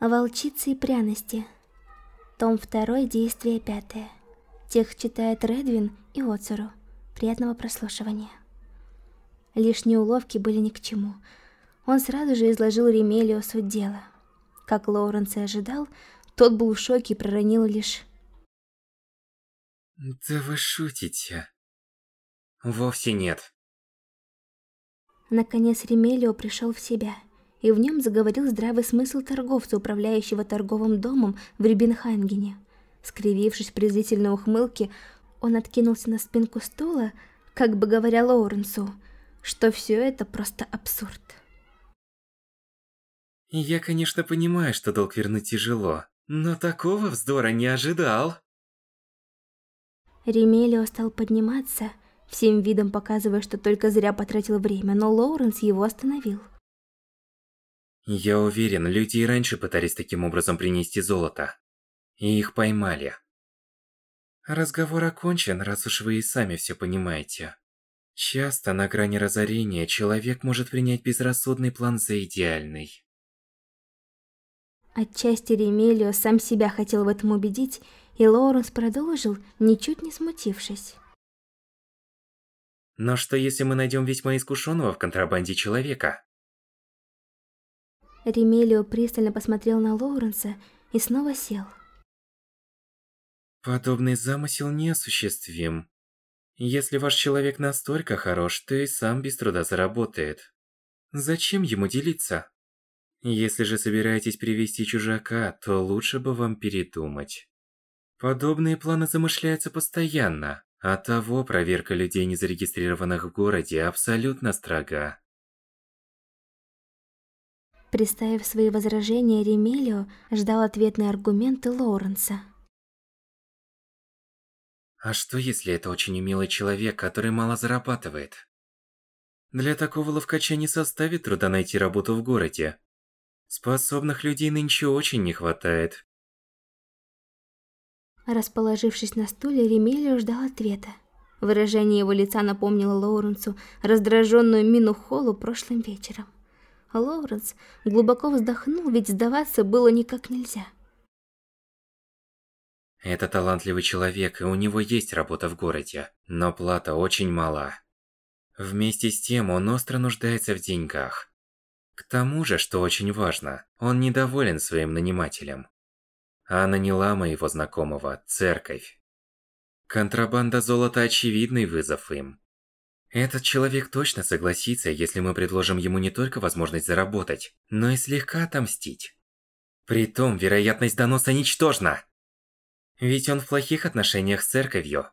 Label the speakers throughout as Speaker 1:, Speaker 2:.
Speaker 1: Волчицы и пряности. Том 2, действие 5. Тех читает Редвин и Оцеру. Приятного прослушивания. Лишние уловки были ни к чему. Он сразу же изложил Ремелио суть дела. Как Лоуренс и ожидал, тот был в шоке и проронил лишь...
Speaker 2: Да вы шутите. Вовсе нет.
Speaker 1: Наконец Ремелио пришел в себя, и в нем заговорил здравый смысл торговца, управляющего торговым домом в Рибенхангене. Скривившись в презрительной ухмылке, он откинулся на спинку стула, как бы говоря Лоуренсу, что все это просто абсурд.
Speaker 2: Я, конечно, понимаю, что долг вернуть тяжело, но такого вздора не ожидал.
Speaker 1: Ремелио стал подниматься, всем видом показывая, что только зря потратил время, но Лоуренс его остановил.
Speaker 2: Я уверен, люди и раньше пытались таким образом принести золото. И их поймали. Разговор окончен, раз уж вы и сами все понимаете. Часто на грани разорения человек может принять безрассудный план за идеальный.
Speaker 1: Отчасти Ремелио сам себя хотел в этом убедить, и Лоуренс продолжил, ничуть не смутившись.
Speaker 2: Но что если мы найдем весьма искушенного в контрабанде человека?
Speaker 1: Ремелио пристально посмотрел на Лоуренса и снова сел.
Speaker 2: Подобный замысел неосуществим. Если ваш человек настолько хорош, то и сам без труда заработает. Зачем ему делиться? Если же собираетесь привести чужака, то лучше бы вам передумать. Подобные планы замышляются постоянно, а того проверка людей, не зарегистрированных в городе, абсолютно строга.
Speaker 1: Представив свои возражения, Ремелио ждал ответные аргументы Лоуренса.
Speaker 2: А что если это очень умелый человек, который мало зарабатывает? Для такого ловкача не составит труда найти работу в городе, Способных людей нынче очень не хватает.
Speaker 1: Расположившись на стуле, Ремелио ждал ответа. Выражение его лица напомнило Лоуренсу раздраженную мину Холлу прошлым вечером. Лоуренс глубоко вздохнул, ведь сдаваться было никак нельзя.
Speaker 2: Это талантливый человек, и у него есть работа в городе, но плата очень мала. Вместе с тем он остро нуждается в деньгах. К тому же, что очень важно, он недоволен своим нанимателем. А наняла моего знакомого церковь. Контрабанда золота – очевидный вызов им. Этот человек точно согласится, если мы предложим ему не только возможность заработать, но и слегка отомстить. Притом, вероятность доноса ничтожна. Ведь он в плохих отношениях с церковью.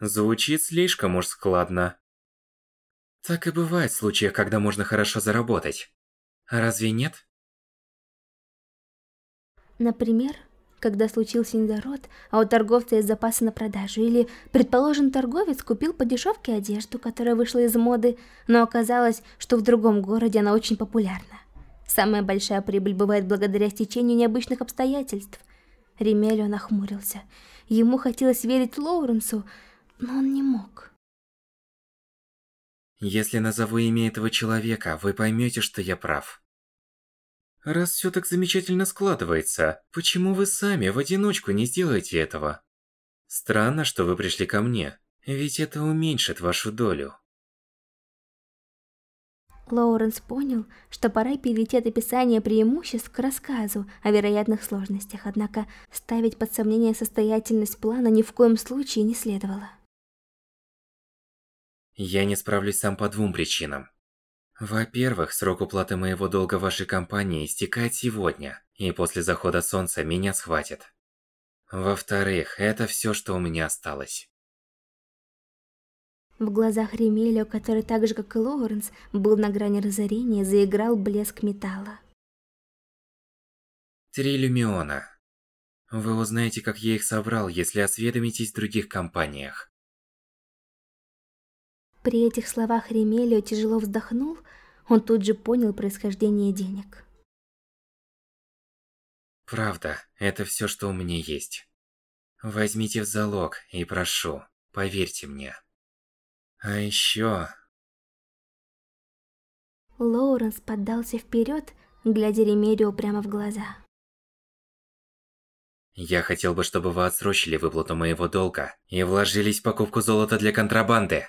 Speaker 2: Звучит слишком уж складно. Так и бывает в случаях, когда можно хорошо заработать. Разве нет?
Speaker 1: Например, когда случился недород, а у торговца есть запасы на продажу, или, предположим, торговец купил по дешевке одежду, которая вышла из моды, но оказалось, что в другом городе она очень популярна. Самая большая прибыль бывает благодаря стечению необычных обстоятельств. Ремелио нахмурился. Ему хотелось верить Лоуренсу, но он не мог.
Speaker 2: Если назову имя этого человека, вы поймете, что я прав. Раз все так замечательно складывается, почему вы сами в одиночку не сделаете этого? Странно, что вы пришли ко мне, ведь это уменьшит вашу долю.
Speaker 1: Лоуренс понял, что пора перейти от описания преимуществ к рассказу о вероятных сложностях, однако ставить под сомнение состоятельность плана ни в коем случае не следовало.
Speaker 2: Я не справлюсь сам по двум причинам. Во-первых, срок уплаты моего долга вашей компании истекает сегодня, и после захода солнца меня схватят. Во-вторых, это все, что у меня осталось.
Speaker 1: В глазах Ремелио, который так же, как и Лоуренс, был на грани разорения, заиграл блеск металла.
Speaker 2: Три люмиона. Вы узнаете, как я их собрал, если осведомитесь в других компаниях.
Speaker 1: При этих словах Ремелио тяжело вздохнул, он тут же понял происхождение денег.
Speaker 2: Правда, это все, что у меня есть. Возьмите в залог и прошу, поверьте мне. А еще...
Speaker 1: Лоуренс поддался вперед, глядя Ремерио прямо в глаза.
Speaker 2: Я хотел бы, чтобы вы отсрочили выплату моего долга и вложились в покупку золота для контрабанды.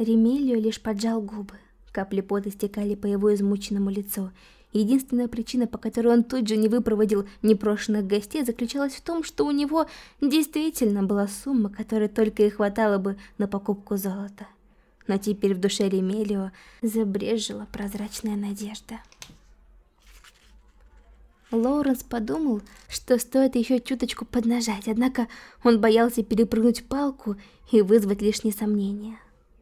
Speaker 1: Ремелио лишь поджал губы. Капли пота стекали по его измученному лицу. Единственная причина, по которой он тут же не выпроводил непрошенных гостей, заключалась в том, что у него действительно была сумма, которой только и хватало бы на покупку золота. Но теперь в душе Ремелио забрежила прозрачная надежда. Лоуренс подумал, что стоит еще чуточку поднажать, однако он боялся перепрыгнуть палку и вызвать лишние сомнения.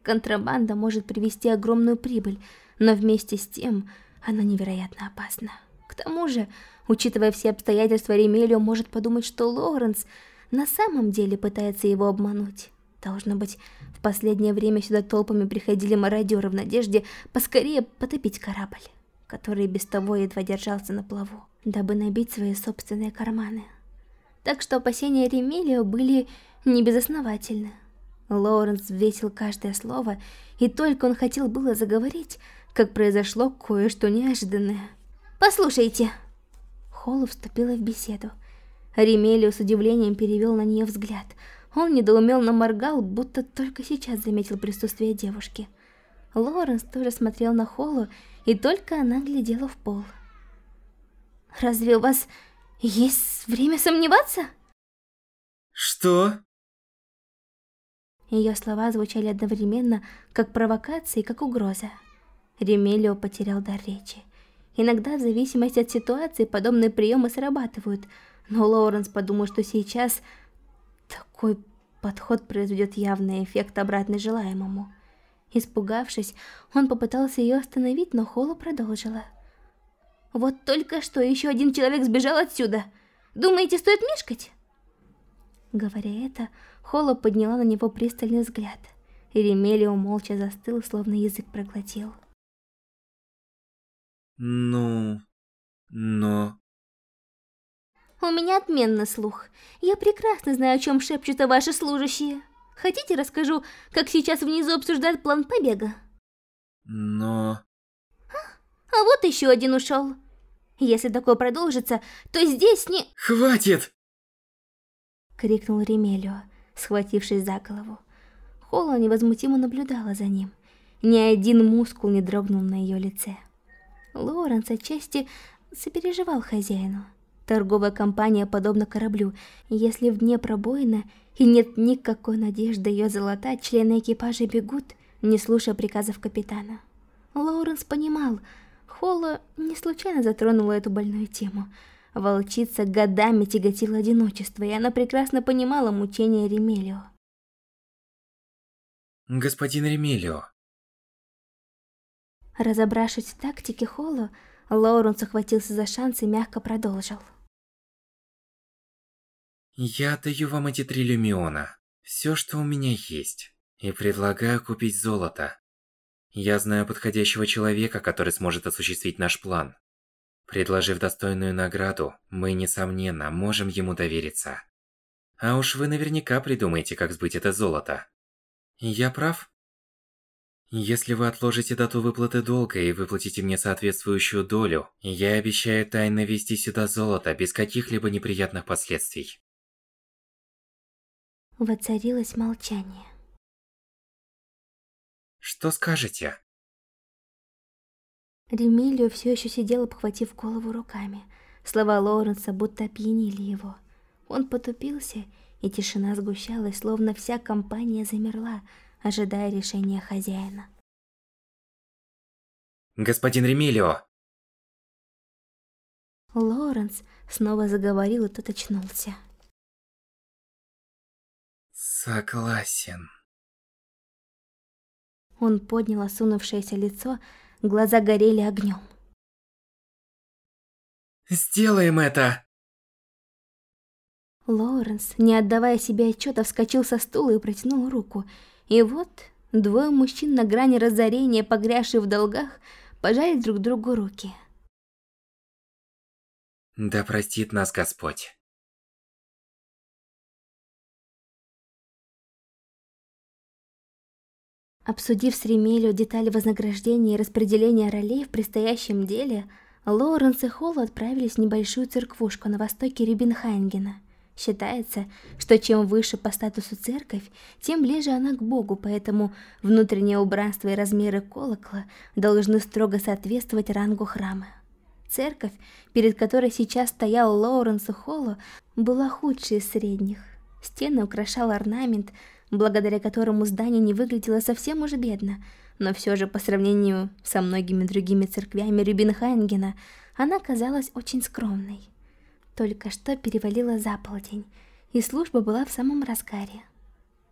Speaker 1: Контрабанда может привести огромную прибыль, но вместе с тем она невероятно опасна. К тому же, учитывая все обстоятельства, Ремелио может подумать, что Лоуренс на самом деле пытается его обмануть. Должно быть, в последнее время сюда толпами приходили мародеры в надежде поскорее потопить корабль, который без того едва держался на плаву дабы набить свои собственные карманы. Так что опасения Ремелио были небезосновательны. Лоуренс взвесил каждое слово, и только он хотел было заговорить, как произошло кое-что неожиданное. «Послушайте!» Холл вступила в беседу. Ремелио с удивлением перевел на нее взгляд. Он недоуменно моргал, будто только сейчас заметил присутствие девушки. Лоуренс тоже смотрел на Холлу, и только она глядела в пол. Разве у вас есть время сомневаться?
Speaker 2: Что?
Speaker 1: Ее слова звучали одновременно, как провокация и как угроза. Ремелио потерял дар речи. Иногда, в зависимости от ситуации, подобные приемы срабатывают, но Лоуренс подумал, что сейчас такой подход произведет явный эффект обратный желаемому. Испугавшись, он попытался ее остановить, но Холла продолжила. Вот только что еще один человек сбежал отсюда. Думаете, стоит мешкать? Говоря это, Холла подняла на него пристальный взгляд. И Ремелио молча застыл, словно язык проглотил.
Speaker 2: Ну... но...
Speaker 1: У меня отменный слух. Я прекрасно знаю, о чем шепчут ваши служащие. Хотите, расскажу, как сейчас внизу обсуждают план побега?
Speaker 2: Но...
Speaker 1: А вот еще один ушел. Если такое продолжится, то здесь не...
Speaker 2: Хватит!
Speaker 1: Крикнул Ремелио, схватившись за голову. Холла невозмутимо наблюдала за ним. Ни один мускул не дрогнул на ее лице. Лоренс отчасти сопереживал хозяину. Торговая компания подобна кораблю. Если в дне пробоина и нет никакой надежды ее залатать, члены экипажа бегут, не слушая приказов капитана. Лоуренс понимал, Холла не случайно затронула эту больную тему. Волчица годами тяготила одиночество, и она прекрасно понимала мучения Ремелио.
Speaker 2: Господин Ремелио.
Speaker 1: Разобравшись в тактике Холла, Лоуренс ухватился за шанс и мягко продолжил.
Speaker 2: Я отдаю вам эти три люмиона, все, что у меня есть, и предлагаю купить золото. Я знаю подходящего человека, который сможет осуществить наш план. Предложив достойную награду, мы, несомненно, можем ему довериться. А уж вы наверняка придумаете, как сбыть это золото. Я прав? Если вы отложите дату выплаты долга и выплатите мне соответствующую долю, я обещаю тайно везти сюда золото без каких-либо неприятных последствий.
Speaker 1: Воцарилось молчание.
Speaker 2: Что скажете?
Speaker 1: Ремилио все еще сидел, обхватив голову руками. Слова Лоуренса будто опьянили его. Он потупился, и тишина сгущалась, словно вся компания замерла, ожидая решения хозяина.
Speaker 2: Господин Ремилио!
Speaker 1: Лоуренс снова заговорил, и тот очнулся.
Speaker 2: Согласен.
Speaker 1: Он поднял осунувшееся лицо, глаза горели огнем.
Speaker 2: «Сделаем это!»
Speaker 1: Лоуренс, не отдавая себе отчета, вскочил со стула и протянул руку. И вот двое мужчин на грани разорения, погрязшие в долгах, пожали друг другу руки.
Speaker 2: Да простит нас Господь.
Speaker 1: Обсудив с Ремелио детали вознаграждения и распределения ролей в предстоящем деле, Лоуренс и Холл отправились в небольшую церквушку на востоке Рюбенхайнгена. Считается, что чем выше по статусу церковь, тем ближе она к Богу, поэтому внутреннее убранство и размеры колокола должны строго соответствовать рангу храма. Церковь, перед которой сейчас стоял Лоуренс и Холло, была худшей из средних. Стены украшал орнамент, благодаря которому здание не выглядело совсем уж бедно, но все же по сравнению со многими другими церквями Рюбинхайнгена, она казалась очень скромной. Только что перевалила за полдень, и служба была в самом разгаре.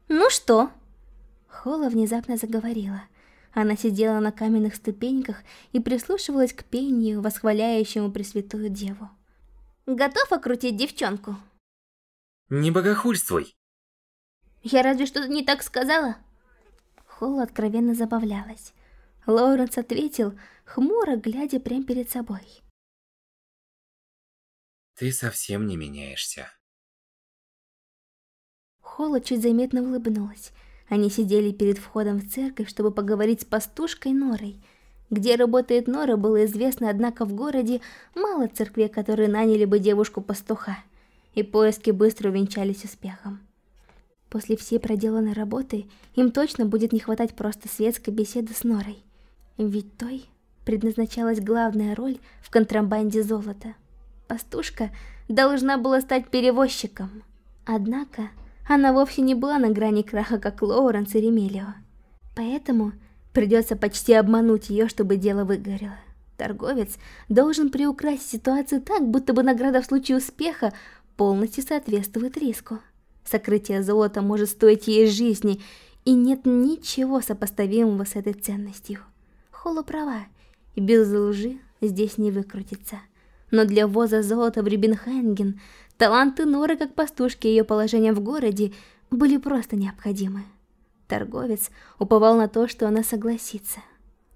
Speaker 1: «Ну что?» Холла внезапно заговорила. Она сидела на каменных ступеньках и прислушивалась к пению, восхваляющему Пресвятую Деву. «Готов окрутить девчонку?»
Speaker 2: «Не богохульствуй!»
Speaker 1: Я разве что-то не так сказала? Холл откровенно забавлялась. Лоуренс ответил, хмуро глядя прямо перед собой.
Speaker 2: Ты совсем не меняешься.
Speaker 1: Холла чуть заметно улыбнулась. Они сидели перед входом в церковь, чтобы поговорить с пастушкой Норой. Где работает Нора, было известно, однако в городе мало церквей, которые наняли бы девушку-пастуха, и поиски быстро увенчались успехом. После всей проделанной работы им точно будет не хватать просто светской беседы с Норой. Ведь той предназначалась главная роль в контрабанде золота. Пастушка должна была стать перевозчиком. Однако, она вовсе не была на грани краха, как Лоуренс и Ремелио. Поэтому придется почти обмануть ее, чтобы дело выгорело. Торговец должен приукрасить ситуацию так, будто бы награда в случае успеха полностью соответствует риску. Сокрытие золота может стоить ей жизни, и нет ничего сопоставимого с этой ценностью. Холу права, и без лжи здесь не выкрутиться. Но для ввоза золота в Рибенхенген таланты Норы как пастушки и ее положение в городе были просто необходимы. Торговец уповал на то, что она согласится.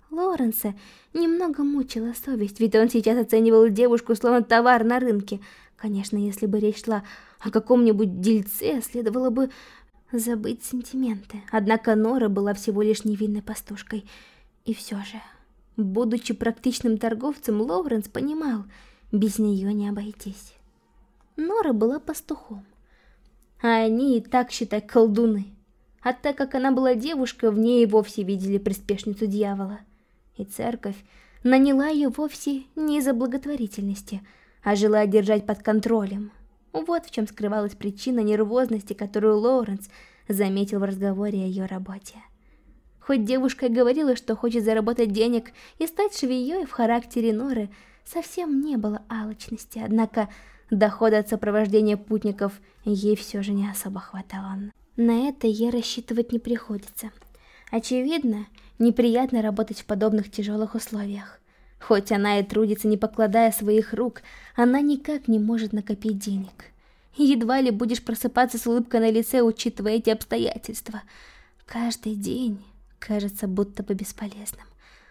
Speaker 1: Лоренса немного мучила совесть, ведь он сейчас оценивал девушку словно товар на рынке. Конечно, если бы речь шла о каком-нибудь дельце следовало бы забыть сентименты. Однако Нора была всего лишь невинной пастушкой. И все же, будучи практичным торговцем, Лоуренс понимал, без нее не обойтись. Нора была пастухом, а они и так, считай, колдуны. А так как она была девушкой, в ней и вовсе видели приспешницу дьявола. И церковь наняла ее вовсе не из-за благотворительности, а желая держать под контролем, вот в чем скрывалась причина нервозности, которую Лоуренс заметил в разговоре о ее работе. Хоть девушка и говорила, что хочет заработать денег и стать швеей в характере Норы, совсем не было алчности, однако дохода от сопровождения путников ей все же не особо хватало. На это ей рассчитывать не приходится. Очевидно, неприятно работать в подобных тяжелых условиях. Хоть она и трудится, не покладая своих рук, она никак не может накопить денег. Едва ли будешь просыпаться с улыбкой на лице, учитывая эти обстоятельства. Каждый день кажется будто бы бесполезным,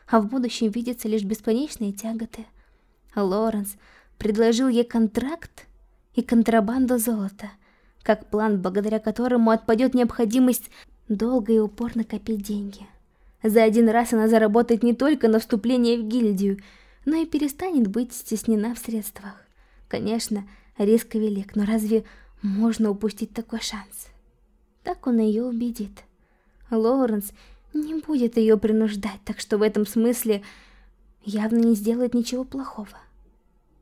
Speaker 1: а в будущем видятся лишь бесконечные тяготы. Лоренс предложил ей контракт и контрабанду золота, как план, благодаря которому отпадет необходимость долго и упорно копить деньги. За один раз она заработает не только на вступление в гильдию, но и перестанет быть стеснена в средствах. Конечно, риск велик, но разве можно упустить такой шанс? Так он ее убедит. Лоуренс не будет ее принуждать, так что в этом смысле явно не сделает ничего плохого.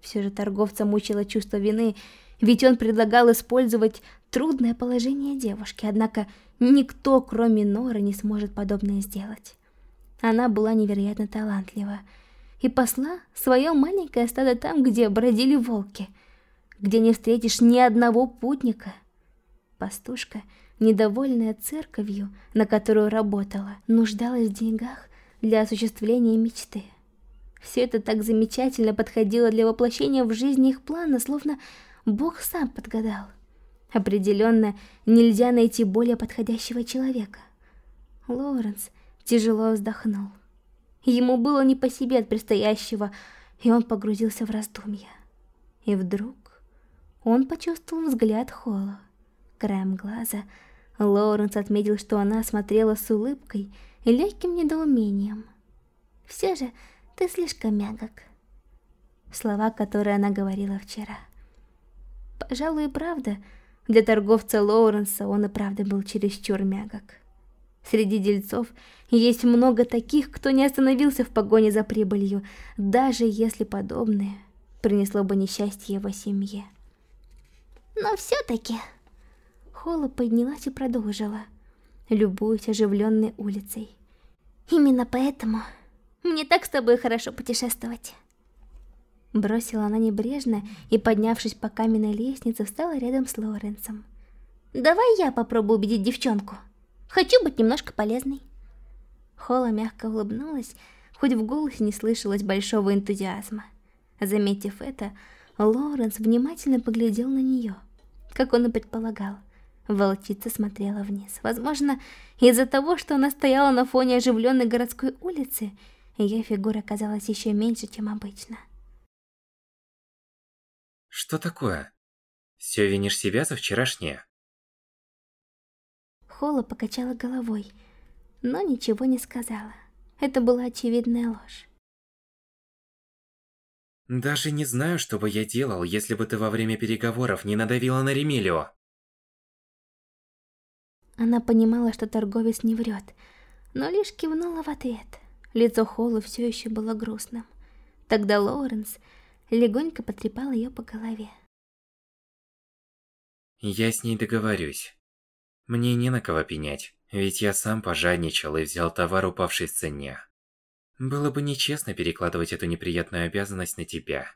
Speaker 1: Все же торговца мучило чувство вины, ведь он предлагал использовать трудное положение девушки, однако Никто, кроме Норы, не сможет подобное сделать. Она была невероятно талантлива и посла свое маленькое стадо там, где бродили волки, где не встретишь ни одного путника. Пастушка, недовольная церковью, на которую работала, нуждалась в деньгах для осуществления мечты. Все это так замечательно подходило для воплощения в жизни их плана, словно Бог сам подгадал. Определенно, нельзя найти более подходящего человека. Лоуренс тяжело вздохнул. Ему было не по себе от предстоящего, и он погрузился в раздумья. И вдруг он почувствовал взгляд Холла. Краем глаза Лоуренс отметил, что она смотрела с улыбкой и легким недоумением. «Все же ты слишком мягок». Слова, которые она говорила вчера. Пожалуй, правда, для торговца Лоуренса он и правда был чересчур мягок. Среди дельцов есть много таких, кто не остановился в погоне за прибылью, даже если подобное принесло бы несчастье его семье. Но все-таки... Холла поднялась и продолжила, любуясь оживленной улицей. Именно поэтому мне так с тобой хорошо путешествовать. Бросила она небрежно и, поднявшись по каменной лестнице, встала рядом с Лоренсом. «Давай я попробую убедить девчонку. Хочу быть немножко полезной». Холла мягко улыбнулась, хоть в голосе не слышалось большого энтузиазма. Заметив это, Лоренс внимательно поглядел на нее, как он и предполагал. Волчица смотрела вниз. Возможно, из-за того, что она стояла на фоне оживленной городской улицы, ее фигура казалась еще меньше, чем обычно.
Speaker 2: Что такое? Все винишь себя за вчерашнее?
Speaker 1: Холла покачала головой, но ничего не сказала. Это была очевидная ложь.
Speaker 2: Даже не знаю, что бы я делал, если бы ты во время переговоров не надавила на Ремилио.
Speaker 1: Она понимала, что торговец не врет, но лишь кивнула в ответ. Лицо Холлы все еще было грустным. Тогда Лоуренс легонько потрепал ее по голове.
Speaker 2: Я с ней договорюсь. Мне не на кого пенять, ведь я сам пожадничал и взял товар, упавший в цене. Было бы нечестно перекладывать эту неприятную обязанность на тебя.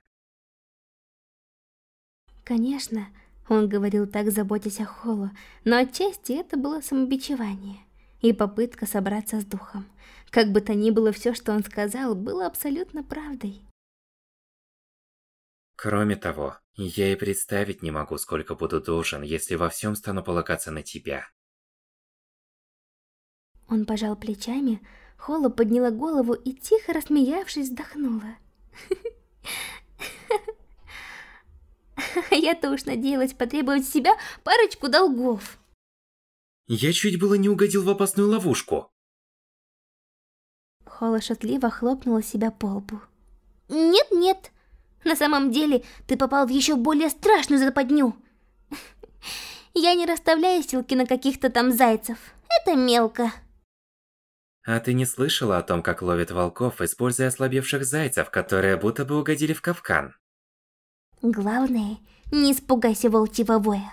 Speaker 1: Конечно, он говорил так, заботясь о Холлу, но отчасти это было самобичевание и попытка собраться с духом. Как бы то ни было, все, что он сказал, было абсолютно правдой.
Speaker 2: Кроме того, я и представить не могу, сколько буду должен, если во всем стану полагаться на тебя.
Speaker 1: Он пожал плечами, Холла подняла голову и, тихо рассмеявшись, вздохнула. Я-то уж надеялась потребовать себя парочку долгов.
Speaker 2: Я чуть было не угодил в опасную ловушку.
Speaker 1: Холла шутливо хлопнула себя по лбу. Нет-нет, на самом деле ты попал в еще более страшную западню. Я не расставляю силки на каких-то там зайцев. Это мелко.
Speaker 2: А ты не слышала о том, как ловят волков, используя ослабевших зайцев, которые будто бы угодили в капкан?
Speaker 1: Главное, не испугайся волчьего воя,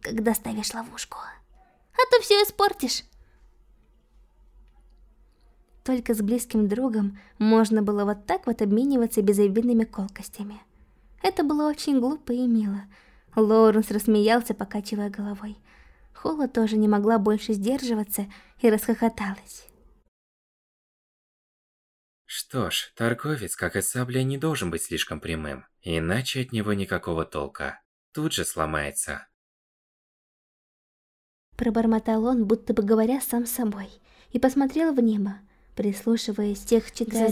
Speaker 1: когда ставишь ловушку. А то все испортишь. Только с близким другом можно было вот так вот обмениваться безобидными колкостями. Это было очень глупо и мило. Лоуренс рассмеялся, покачивая головой. Холла тоже не могла больше сдерживаться и расхохоталась.
Speaker 2: Что ж, торговец, как и сабля, не должен быть слишком прямым, иначе от него никакого толка. Тут же сломается.
Speaker 1: Пробормотал он, будто бы говоря сам собой, и посмотрел в небо, прислушиваясь тех читая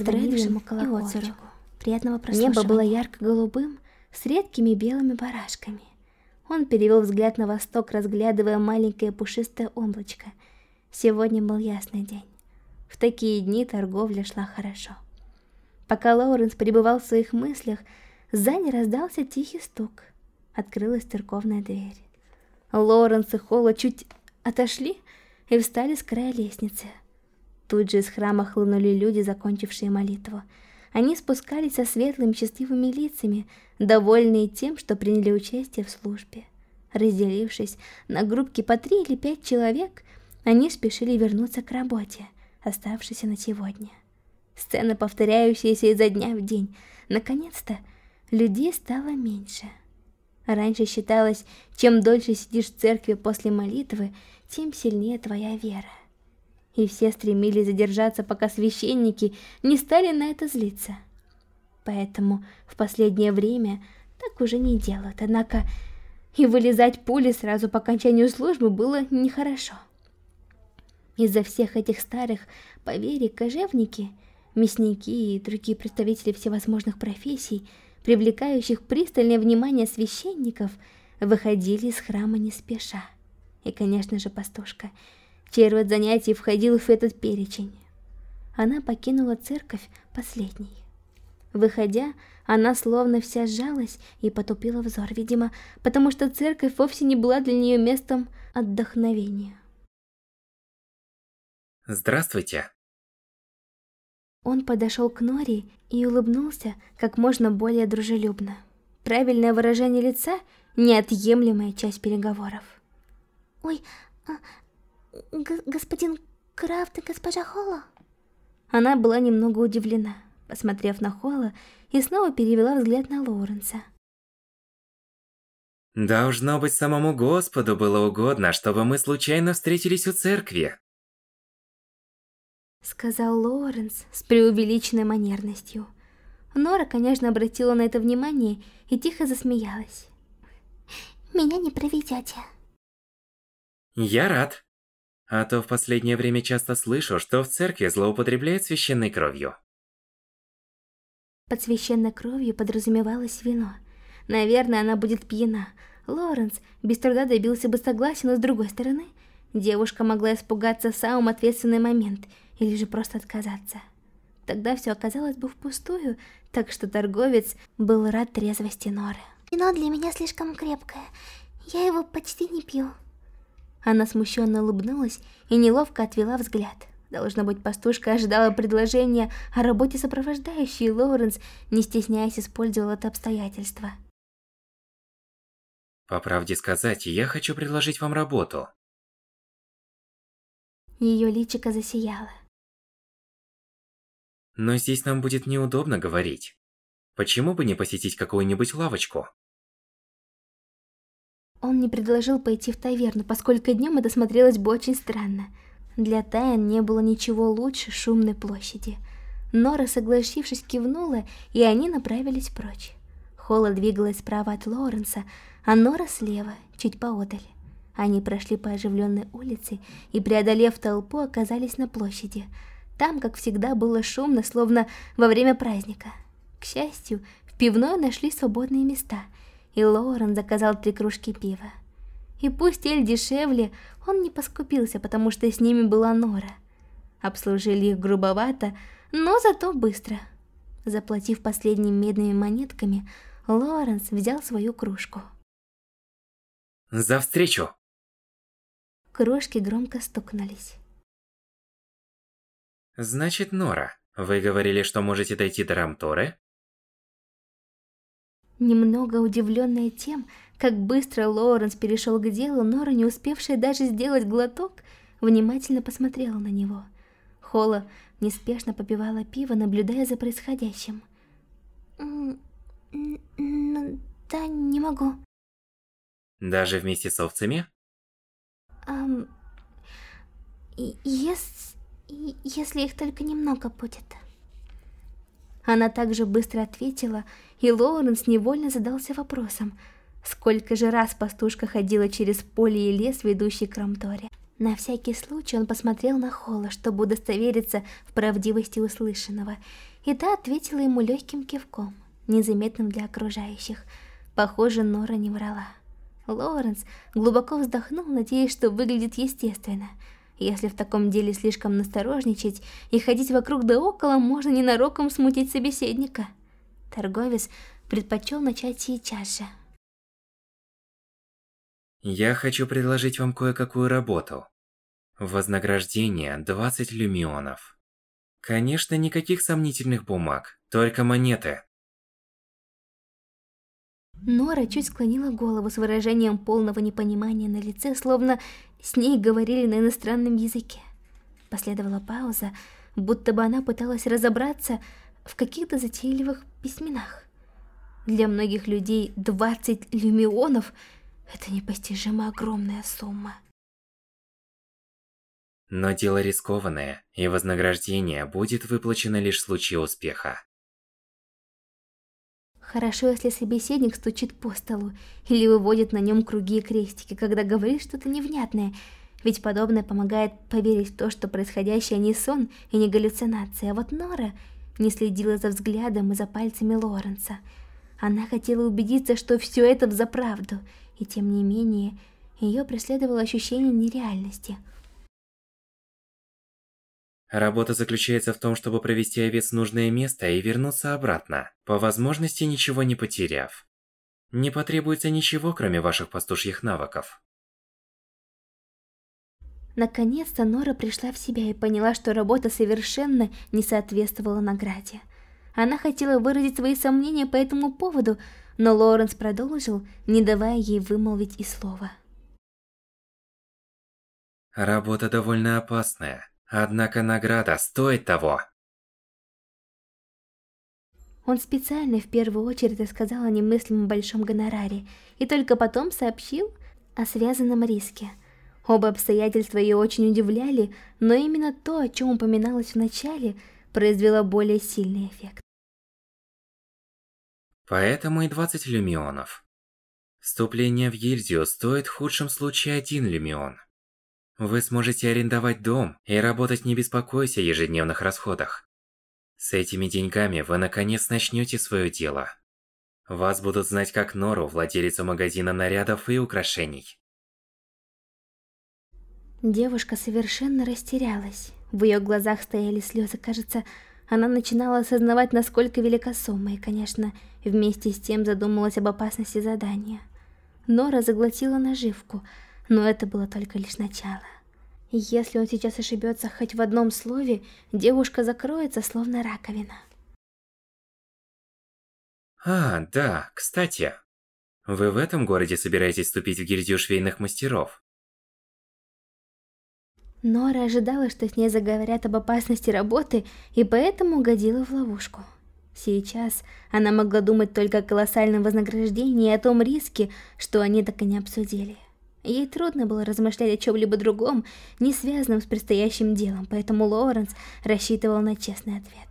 Speaker 1: колокольчику. Приятного Небо было ярко-голубым, с редкими белыми барашками. Он перевел взгляд на восток, разглядывая маленькое пушистое облачко. Сегодня был ясный день. В такие дни торговля шла хорошо. Пока Лоуренс пребывал в своих мыслях, сзади раздался тихий стук. Открылась церковная дверь. Лоуренс и Холла чуть отошли и встали с края лестницы. Тут же из храма хлынули люди, закончившие молитву. Они спускались со светлыми счастливыми лицами, довольные тем, что приняли участие в службе. Разделившись на группки по три или пять человек, они спешили вернуться к работе – оставшийся на сегодня. Сцены, повторяющиеся изо дня в день. Наконец-то людей стало меньше. Раньше считалось, чем дольше сидишь в церкви после молитвы, тем сильнее твоя вера. И все стремились задержаться, пока священники не стали на это злиться. Поэтому в последнее время так уже не делают, однако и вылезать пули сразу по окончанию службы было нехорошо. Из-за всех этих старых поверий кожевники, мясники и другие представители всевозможных профессий, привлекающих пристальное внимание священников, выходили из храма не спеша. И, конечно же, пастушка чей род занятий входил в этот перечень. Она покинула церковь последней. Выходя, она словно вся сжалась и потупила взор, видимо, потому что церковь вовсе не была для нее местом отдохновения.
Speaker 2: Здравствуйте.
Speaker 1: Он подошел к Нори и улыбнулся как можно более дружелюбно. Правильное выражение лица – неотъемлемая часть переговоров.
Speaker 3: Ой, а, господин Крафт и госпожа Холла?
Speaker 1: Она была немного удивлена посмотрев на Холла, и снова перевела взгляд на Лоуренса.
Speaker 2: «Должно быть, самому Господу было угодно, чтобы мы случайно встретились у церкви»,
Speaker 1: сказал Лоуренс с преувеличенной манерностью. Нора, конечно, обратила на это внимание и тихо засмеялась.
Speaker 3: «Меня не проведете».
Speaker 2: «Я рад. А то в последнее время часто слышу, что в церкви злоупотребляют священной кровью».
Speaker 1: Под священной кровью подразумевалось вино. Наверное, она будет пьяна. Лоренс без труда добился бы согласия, но с другой стороны, девушка могла испугаться в самый ответственный момент или же просто отказаться. Тогда все оказалось бы впустую, так что торговец был рад трезвости Норы.
Speaker 3: Вино для меня слишком крепкое, я его почти не пью.
Speaker 1: Она смущенно улыбнулась и неловко отвела взгляд. Должно быть, пастушка ожидала предложения о работе сопровождающей, и Лоуренс, не стесняясь, использовал это обстоятельство.
Speaker 2: По правде сказать, я хочу предложить вам работу.
Speaker 1: Ее личико засияло.
Speaker 2: Но здесь нам будет неудобно говорить. Почему бы не посетить какую-нибудь лавочку?
Speaker 1: Он не предложил пойти в таверну, поскольку днем это смотрелось бы очень странно. Для Тайн не было ничего лучше шумной площади. Нора, согласившись, кивнула, и они направились прочь. Холла двигалась справа от Лоренса, а Нора слева, чуть поодаль. Они прошли по оживленной улице и, преодолев толпу, оказались на площади. Там, как всегда, было шумно, словно во время праздника. К счастью, в пивной нашли свободные места, и Лорен заказал три кружки пива. И пусть Эль дешевле, он не поскупился, потому что с ними была Нора. Обслужили их грубовато, но зато быстро. Заплатив последними медными монетками, Лоренс взял свою кружку.
Speaker 2: За встречу!
Speaker 1: Кружки громко стукнулись.
Speaker 2: Значит, Нора, вы говорили, что можете дойти до Рамторы?
Speaker 1: Немного удивленная тем, как быстро Лоуренс перешел к делу, Нора, не успевшая даже сделать глоток, внимательно посмотрела на него. Холла неспешно попивала пиво, наблюдая за происходящим.
Speaker 3: «Да, не могу».
Speaker 2: Даже вместе с овцами?
Speaker 3: Эм, если, если их только немного будет.
Speaker 1: Она также быстро ответила, и Лоуренс невольно задался вопросом, сколько же раз пастушка ходила через поле и лес, ведущий к Рамторе. На всякий случай он посмотрел на Холла, чтобы удостовериться в правдивости услышанного, и та ответила ему легким кивком, незаметным для окружающих. Похоже, Нора не врала. Лоуренс глубоко вздохнул, надеясь, что выглядит естественно – если в таком деле слишком насторожничать и ходить вокруг да около, можно ненароком смутить собеседника. Торговец предпочел начать сейчас же.
Speaker 2: Я хочу предложить вам кое-какую работу. Вознаграждение 20 люмионов. Конечно, никаких сомнительных бумаг, только монеты.
Speaker 1: Нора чуть склонила голову с выражением полного непонимания на лице, словно с ней говорили на иностранном языке. Последовала пауза, будто бы она пыталась разобраться в каких-то затейливых письменах. Для многих людей 20 люмионов — это непостижимо огромная сумма.
Speaker 2: Но дело рискованное, и вознаграждение будет выплачено лишь в случае успеха.
Speaker 1: Хорошо, если собеседник стучит по столу или выводит на нем круги и крестики, когда говорит что-то невнятное, ведь подобное помогает поверить в то, что происходящее не сон и не галлюцинация. А вот Нора не следила за взглядом и за пальцами Лоренса. Она хотела убедиться, что все это взаправду, и тем не менее, ее преследовало ощущение нереальности –
Speaker 2: Работа заключается в том, чтобы провести овец в нужное место и вернуться обратно, по возможности ничего не потеряв. Не потребуется ничего, кроме ваших пастушьих навыков.
Speaker 1: Наконец-то Нора пришла в себя и поняла, что работа совершенно не соответствовала награде. Она хотела выразить свои сомнения по этому поводу, но Лоренс продолжил, не давая ей вымолвить и слова.
Speaker 2: Работа довольно опасная, однако награда стоит того.
Speaker 1: Он специально в первую очередь рассказал о немыслимом большом гонораре и только потом сообщил о связанном риске. Оба обстоятельства ее очень удивляли, но именно то, о чем упоминалось в начале, произвело более сильный эффект.
Speaker 2: Поэтому и 20 люмионов. Вступление в гильдию стоит в худшем случае 1 люмион. Вы сможете арендовать дом и работать не беспокоясь о ежедневных расходах. С этими деньгами вы наконец начнете свое дело. Вас будут знать как Нору, владелицу магазина нарядов и украшений.
Speaker 1: Девушка совершенно растерялась. В ее глазах стояли слезы. Кажется, она начинала осознавать, насколько велика сумма, и, конечно, вместе с тем задумалась об опасности задания. Нора заглотила наживку, но это было только лишь начало. Если он сейчас ошибется хоть в одном слове, девушка закроется, словно раковина.
Speaker 2: А, да, кстати. Вы в этом городе собираетесь вступить в гильдию швейных мастеров?
Speaker 1: Нора ожидала, что с ней заговорят об опасности работы, и поэтому угодила в ловушку. Сейчас она могла думать только о колоссальном вознаграждении и о том риске, что они так и не обсудили. Ей трудно было размышлять о чем-либо другом, не связанном с предстоящим делом, поэтому Лоуренс рассчитывал на честный ответ.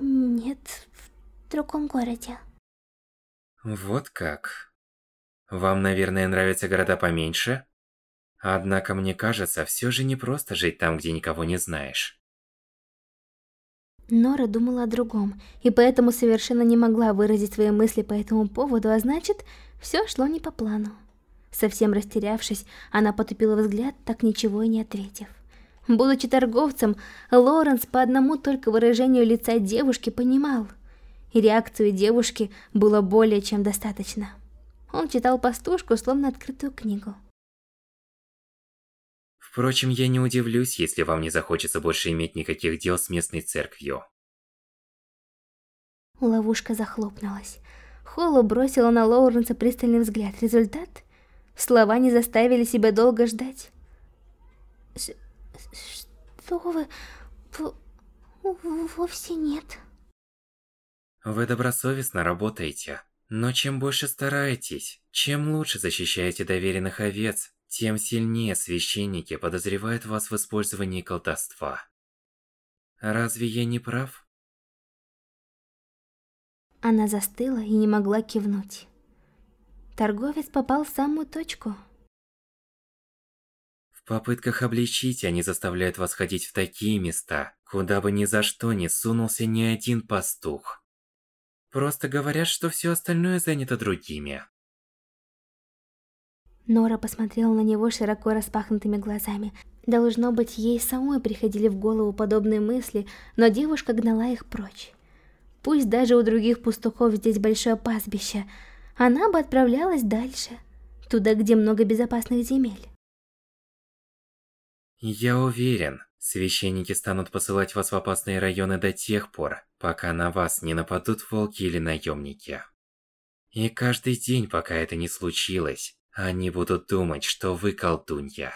Speaker 3: Нет, в другом городе.
Speaker 2: Вот как. Вам, наверное, нравятся города поменьше? Однако, мне кажется, все же не просто жить там, где никого не знаешь.
Speaker 1: Нора думала о другом, и поэтому совершенно не могла выразить свои мысли по этому поводу, а значит, все шло не по плану. Совсем растерявшись, она потупила взгляд, так ничего и не ответив. Будучи торговцем, Лоренс по одному только выражению лица девушки понимал. И реакцию девушки было более чем достаточно. Он читал пастушку, словно открытую книгу.
Speaker 2: Впрочем, я не удивлюсь, если вам не захочется больше иметь никаких дел с местной церковью.
Speaker 1: Ловушка захлопнулась. Холла бросила на Лоуренса пристальный взгляд. Результат? Слова не заставили себя долго ждать.
Speaker 3: Что вы... Вовсе нет.
Speaker 2: Вы добросовестно работаете. Но чем больше стараетесь, чем лучше защищаете доверенных овец, тем сильнее священники подозревают вас в использовании колдовства. Разве я не прав?
Speaker 1: Она застыла и не могла кивнуть. Торговец попал в самую точку.
Speaker 2: В попытках обличить они заставляют вас ходить в такие места, куда бы ни за что не сунулся ни один пастух. Просто говорят, что все остальное занято другими.
Speaker 1: Нора посмотрела на него широко распахнутыми глазами. Должно быть, ей самой приходили в голову подобные мысли, но девушка гнала их прочь. Пусть даже у других пастухов здесь большое пастбище, она бы отправлялась дальше, туда, где много безопасных земель.
Speaker 2: Я уверен, священники станут посылать вас в опасные районы до тех пор, пока на вас не нападут волки или наемники. И каждый день, пока это не случилось, они будут думать, что вы колдунья.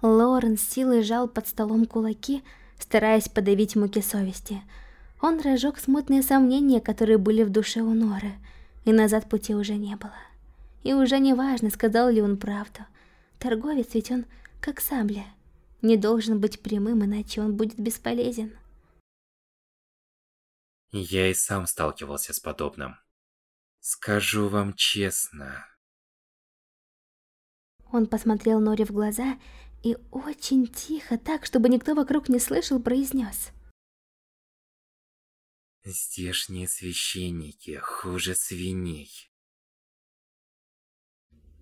Speaker 1: Лорен с силой жал под столом кулаки, стараясь подавить муки совести. Он разжег смутные сомнения, которые были в душе у Норы, и назад пути уже не было. И уже не важно, сказал ли он правду. Торговец ведь он как сабля, не должен быть прямым, иначе он будет бесполезен.
Speaker 2: Я и сам сталкивался с подобным. Скажу вам честно.
Speaker 1: Он посмотрел Норе в глаза и очень тихо, так, чтобы никто вокруг не слышал, произнес.
Speaker 2: Здешние священники хуже свиней.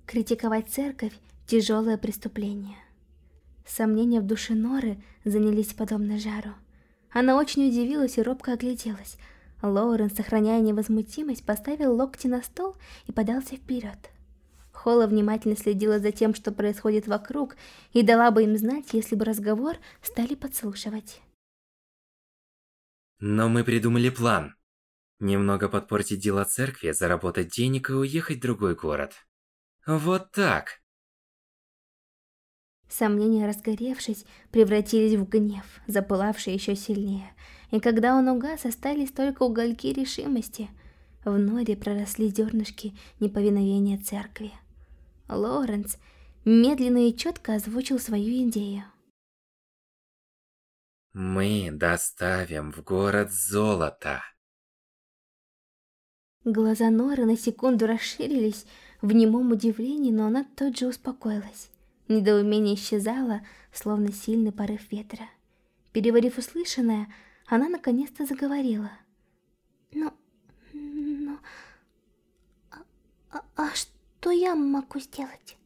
Speaker 1: Критиковать церковь – тяжелое преступление. Сомнения в душе Норы занялись подобно жару. Она очень удивилась и робко огляделась. Лоурен, сохраняя невозмутимость, поставил локти на стол и подался вперед. Холла внимательно следила за тем, что происходит вокруг, и дала бы им знать, если бы разговор стали подслушивать.
Speaker 2: Но мы придумали план. Немного подпортить дела церкви, заработать денег и уехать в другой город. Вот так.
Speaker 1: Сомнения, разгоревшись, превратились в гнев, запылавший еще сильнее. И когда он угас, остались только угольки решимости. В норе проросли зернышки неповиновения церкви. Лоренс медленно и четко озвучил свою идею.
Speaker 2: Мы доставим в город золото.
Speaker 1: Глаза Норы на секунду расширились в немом удивлении, но она тут же успокоилась. Недоумение исчезало, словно сильный порыв ветра. Переварив услышанное, она наконец-то заговорила.
Speaker 3: Но... но... А, а, а что я могу сделать?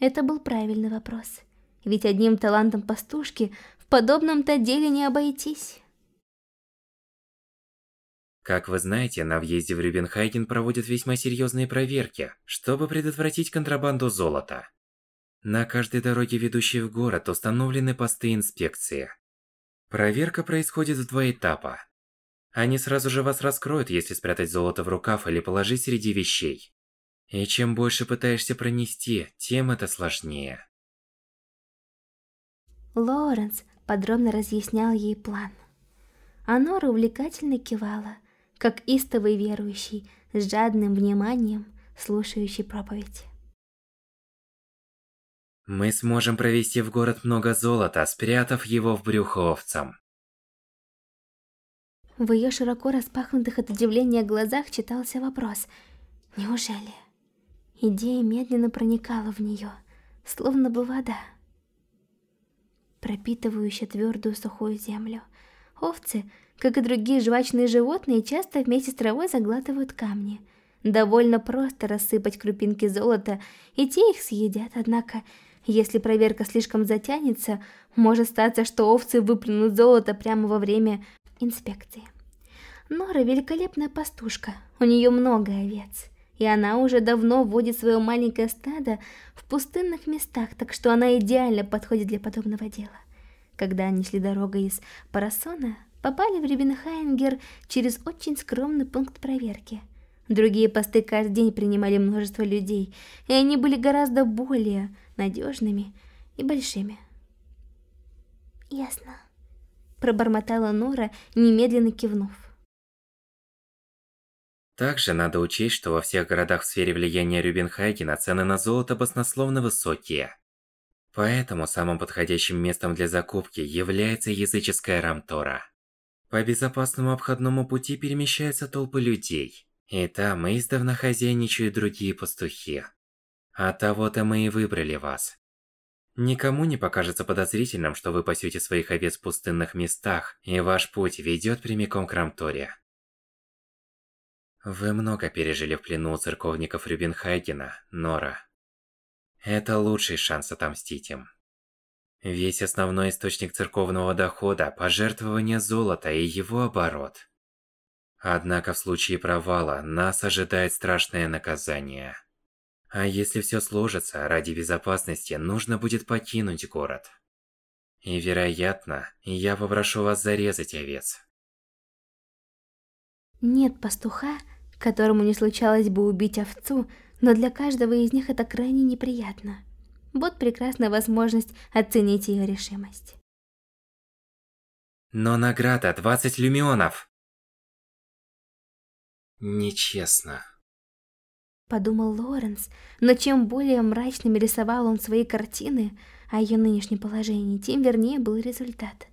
Speaker 1: Это был правильный вопрос. Ведь одним талантом пастушки в подобном-то деле не обойтись.
Speaker 2: Как вы знаете, на въезде в Рюбенхайген проводят весьма серьезные проверки, чтобы предотвратить контрабанду золота. На каждой дороге, ведущей в город, установлены посты инспекции. Проверка происходит в два этапа. Они сразу же вас раскроют, если спрятать золото в рукав или положить среди вещей. И чем больше пытаешься пронести, тем это сложнее.
Speaker 1: Лоуренс подробно разъяснял ей план. Анора увлекательно кивала, как истовый верующий, с жадным вниманием слушающий проповедь.
Speaker 2: Мы сможем провести в город много золота, спрятав его в брюхо овцам.
Speaker 1: В ее широко распахнутых от удивления глазах читался вопрос «Неужели?» Идея медленно проникала в нее, словно бы вода, пропитывающая твердую сухую землю. Овцы как и другие жвачные животные, часто вместе с травой заглатывают камни. Довольно просто рассыпать крупинки золота, и те их съедят, однако, если проверка слишком затянется, может статься, что овцы выплюнут золото прямо во время инспекции. Нора великолепная пастушка, у нее много овец, и она уже давно водит свое маленькое стадо в пустынных местах, так что она идеально подходит для подобного дела. Когда они шли дорогой из Парасона, попали в Рибенхайнгер через очень скромный пункт проверки. Другие посты каждый день принимали множество людей, и они были гораздо более надежными и большими.
Speaker 3: «Ясно», —
Speaker 1: пробормотала Нора, немедленно кивнув.
Speaker 2: Также надо учесть, что во всех городах в сфере влияния Рюбенхайгена цены на золото баснословно высокие. Поэтому самым подходящим местом для закупки является языческая Рамтора. По безопасному обходному пути перемещаются толпы людей. И там издавна хозяйничают другие пастухи. А того-то мы и выбрали вас. Никому не покажется подозрительным, что вы пасете своих овец в пустынных местах, и ваш путь ведет прямиком к Рамторе. Вы много пережили в плену у церковников Рюбенхайгена, Нора. Это лучший шанс отомстить им. Весь основной источник церковного дохода – пожертвование золота и его оборот. Однако в случае провала нас ожидает страшное наказание. А если все сложится, ради безопасности нужно будет покинуть город. И вероятно, я попрошу вас зарезать овец.
Speaker 1: Нет пастуха, которому не случалось бы убить овцу, но для каждого из них это крайне неприятно. Вот прекрасная возможность оценить ее решимость.
Speaker 2: Но награда 20 люмионов. Нечестно.
Speaker 1: Подумал Лоренс, но чем более мрачными рисовал он свои картины о ее нынешнем положении, тем вернее был результат.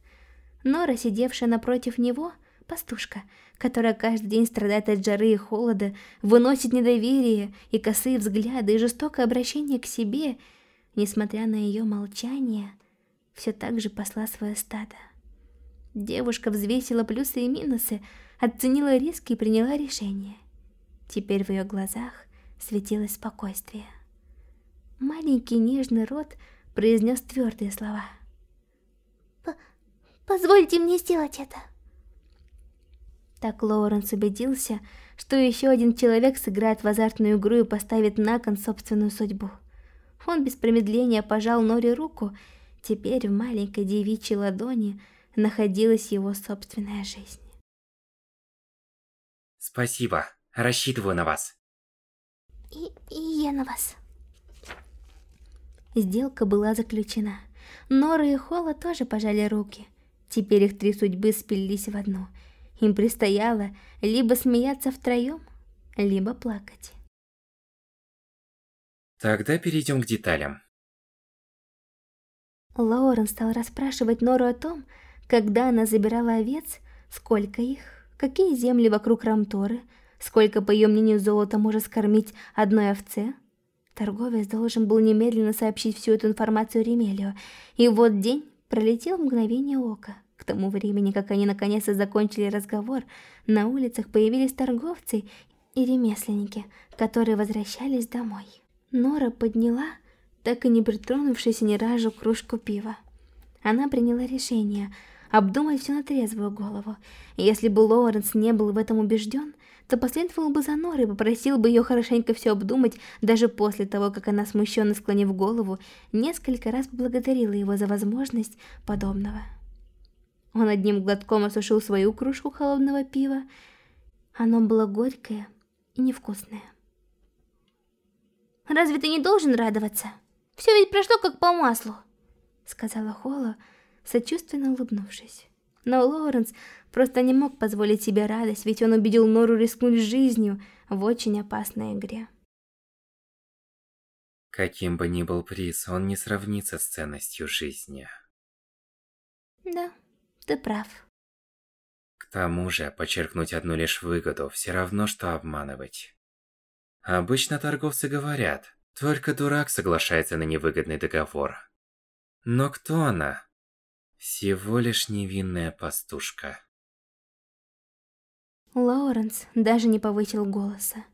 Speaker 1: Нора, сидевшая напротив него, пастушка, которая каждый день страдает от жары и холода, выносит недоверие и косые взгляды и жестокое обращение к себе – несмотря на ее молчание, все так же посла свое стадо. Девушка взвесила плюсы и минусы, оценила риски и приняла решение. Теперь в ее глазах светилось спокойствие. Маленький нежный рот произнес твердые слова.
Speaker 3: П «Позвольте мне сделать это».
Speaker 1: Так Лоуренс убедился, что еще один человек сыграет в азартную игру и поставит на кон собственную судьбу. Он без промедления пожал Нори руку, теперь в маленькой девичьей ладони находилась его собственная жизнь.
Speaker 2: Спасибо, рассчитываю на вас.
Speaker 3: И, и я на вас.
Speaker 1: Сделка была заключена. Нора и Холла тоже пожали руки. Теперь их три судьбы спились в одну. Им предстояло либо смеяться втроем, либо плакать.
Speaker 2: Тогда перейдем к деталям.
Speaker 1: Лоурен стал расспрашивать Нору о том, когда она забирала овец, сколько их, какие земли вокруг Рамторы, сколько, по ее мнению, золота может скормить одной овце, Торговец должен был немедленно сообщить всю эту информацию Ремелио, и вот день пролетел в мгновение ока. К тому времени, как они наконец-то закончили разговор, на улицах появились торговцы и ремесленники, которые возвращались домой. Нора подняла, так и не притронувшись ни разу кружку пива. Она приняла решение обдумать все на трезвую голову. Если бы Лоуренс не был в этом убежден, то последовал бы за Норой и попросил бы ее хорошенько все обдумать, даже после того, как она, смущенно склонив голову, несколько раз поблагодарила его за возможность подобного. Он одним глотком осушил свою кружку холодного пива. Оно было горькое и невкусное.
Speaker 3: «Разве ты не должен радоваться? Все ведь прошло как по маслу», —
Speaker 1: сказала Холла, сочувственно улыбнувшись. Но Лоуренс просто не мог позволить себе радость, ведь он убедил Нору рискнуть жизнью в очень опасной игре.
Speaker 2: Каким бы ни был приз, он не сравнится с ценностью жизни.
Speaker 3: Да, ты прав.
Speaker 2: К тому же, подчеркнуть одну лишь выгоду все равно, что обманывать. Обычно торговцы говорят, только дурак соглашается на невыгодный договор. Но кто она? Всего лишь невинная пастушка.
Speaker 1: Лоуренс даже не повысил голоса.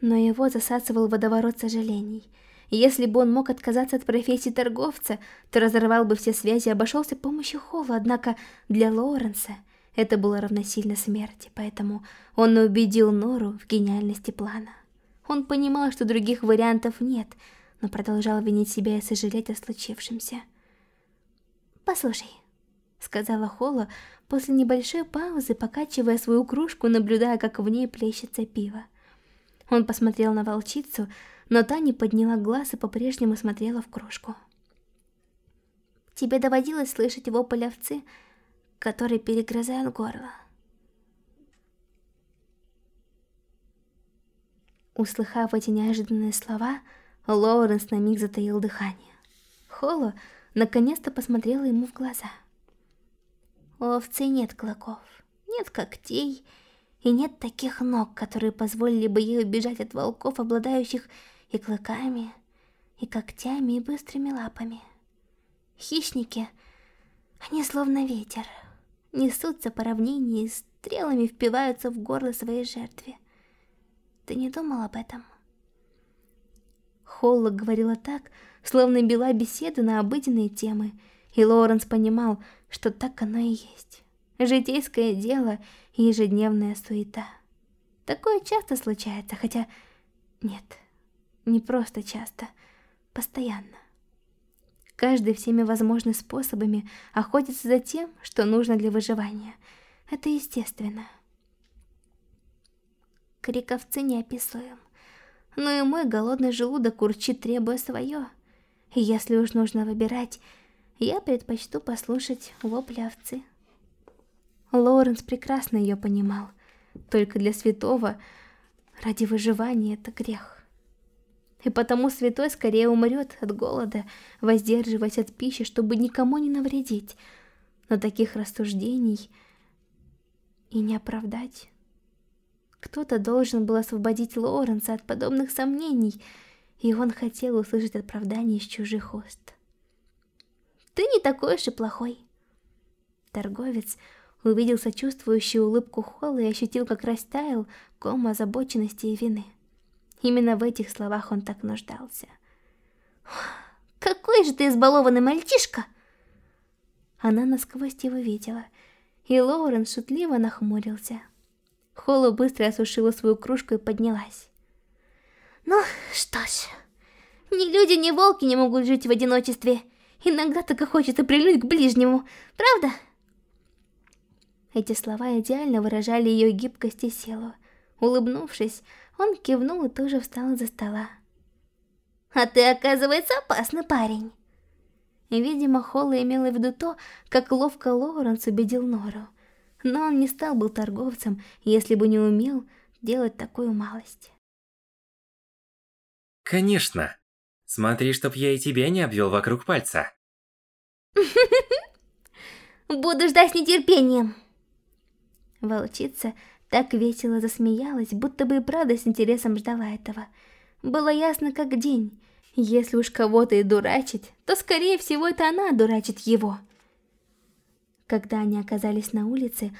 Speaker 1: Но его засасывал водоворот сожалений. Если бы он мог отказаться от профессии торговца, то разорвал бы все связи и обошелся помощью Холла, однако для Лоуренса это было равносильно смерти, поэтому он убедил Нору в гениальности плана. Он понимал, что других вариантов нет, но продолжал винить себя и сожалеть о случившемся.
Speaker 3: «Послушай», —
Speaker 1: сказала Холла после небольшой паузы, покачивая свою кружку, наблюдая, как в ней плещется пиво. Он посмотрел на волчицу, но та не подняла глаз и по-прежнему смотрела в кружку.
Speaker 3: «Тебе доводилось слышать вопль овцы, который перегрызает горло?»
Speaker 1: Услыхав эти неожиданные слова, Лоуренс на миг затаил дыхание. Холла наконец-то посмотрела ему в глаза.
Speaker 3: У овцы нет клыков, нет когтей и нет таких ног, которые позволили бы ей убежать от волков, обладающих и клыками, и когтями, и быстрыми лапами. Хищники, они словно ветер, несутся по равнине и стрелами впиваются в горло своей жертве. Ты не думал об этом?
Speaker 1: Холла говорила так, словно била беседу на обыденные темы, и Лоуренс понимал, что так оно и есть. Житейское дело и ежедневная суета. Такое часто случается, хотя... Нет, не просто часто, постоянно. Каждый всеми возможными способами охотится за тем, что нужно для выживания. Это естественно.
Speaker 3: Криковцы неописуем. Но и мой голодный желудок урчит, требуя свое. Если уж нужно выбирать, я предпочту послушать вопли овцы.
Speaker 1: Лоуренс прекрасно ее понимал. Только для святого ради выживания это грех. И потому святой скорее умрет от голода, воздерживаясь от пищи, чтобы никому не навредить. Но таких рассуждений и не оправдать. Кто-то должен был освободить Лоуренса от подобных сомнений, и он хотел услышать оправдание из чужих уст.
Speaker 3: «Ты не такой уж и плохой!»
Speaker 1: Торговец увидел сочувствующую улыбку Холла и ощутил, как растаял ком озабоченности и вины. Именно в этих словах он так нуждался.
Speaker 3: Какой же ты избалованный мальчишка!
Speaker 1: Она насквозь его видела, и Лоурен шутливо нахмурился. Холла быстро осушила свою кружку и поднялась.
Speaker 3: Ну, что ж, ни люди, ни волки не могут жить в одиночестве. Иногда так и хочется прильнуть к ближнему, правда?
Speaker 1: Эти слова идеально выражали ее гибкость и силу. Улыбнувшись, он кивнул и тоже встал за стола.
Speaker 3: А ты, оказывается, опасный парень.
Speaker 1: Видимо, Холла имела в виду то, как ловко Лоуренс убедил Нору. Но он не стал бы торговцем, если бы не умел делать такую малость.
Speaker 2: Конечно. Смотри, чтоб я и тебя не обвел вокруг пальца.
Speaker 3: Буду ждать с нетерпением.
Speaker 1: Волчица так весело засмеялась, будто бы и правда с интересом ждала этого. Было ясно как день. Если уж кого-то и дурачить, то скорее всего это она дурачит его. Когда они оказались на улице,